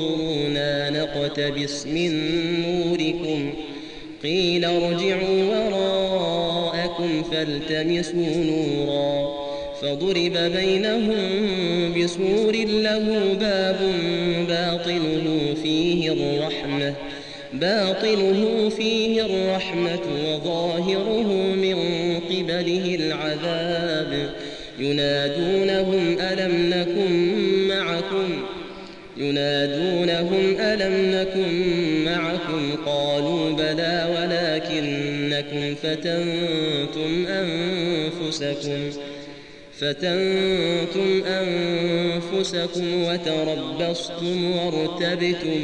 انظرونا نقتبس من نوركم. قيل ارجعوا وراءكم فالتمسوا نورا. فضرب بينهم بسور له باب باطنه فيه الرحمة. باطنه فيه الرحمة وظاهره من قبله العذاب. ينادونهم ألم نكن معكم؟ ينادونهم ألم نكن معكم؟ قالوا بلى ولكنكم فتنتم أنفسكم. فتنتم أنفسكم وتربصتم وارتبتم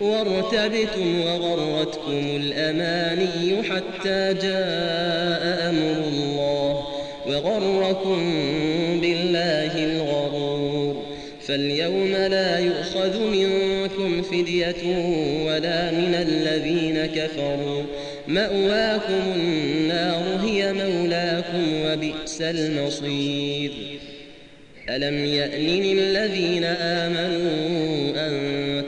وارتبتم وغرتكم الأماني حتى جاء أمر الله وغركم فاليوم لا يؤخذ منكم فدية ولا من الذين كفروا. مأواكم النار هي مولاكم وبئس المصير. ألم يأن للذين آمنوا أن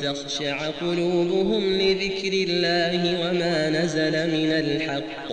تخشع قلوبهم لذكر الله وما نزل من الحق؟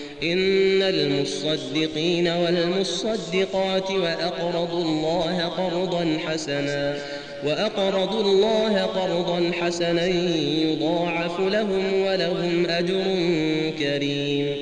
إن المصدقين والمصدقات وأقرضوا الله قرضا حسنا وأقرضوا الله قرضا حسنا يضاعف لهم ولهم أجر كريم.